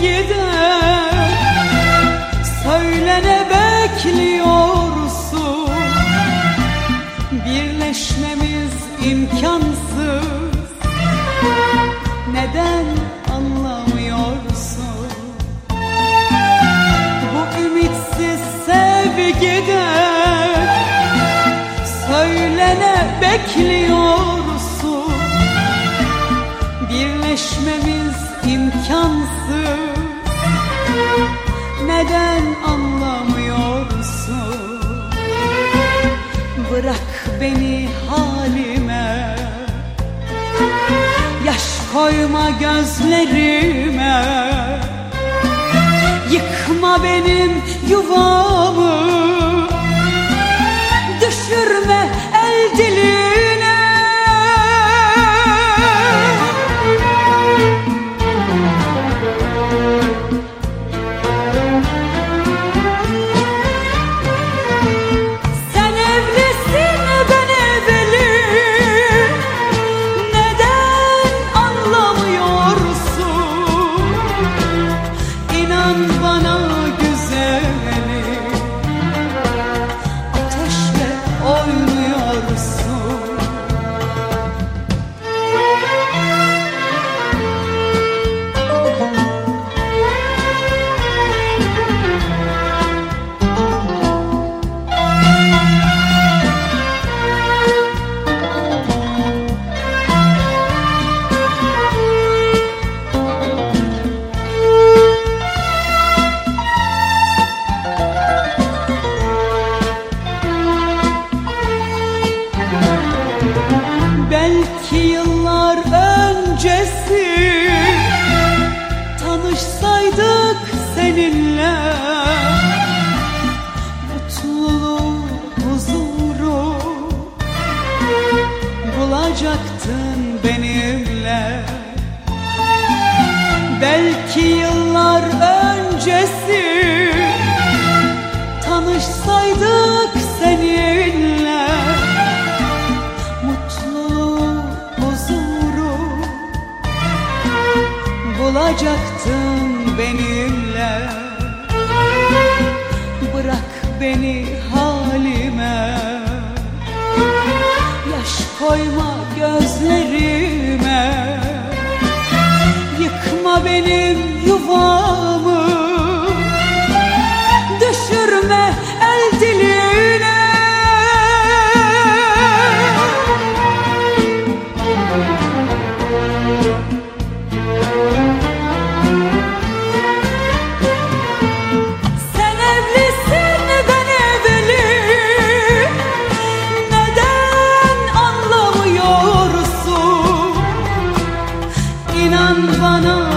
gider Söyle ne bekliyorsun? Birleşmemiz imkansız. Neden anlamıyorsun? Bu ümitsiz sevgiden Söyle ne bekliyorsun? Birleşmemiz imkansız. Neden anlamıyorsun? Bırak beni halime. Yaş koyma gözlerime. Yıkma benim yuvamı Belki yıllar öncesi Tanışsaydık seninle mutluluğu, huzuru bulacaktın benimle. Bırak beni inan bana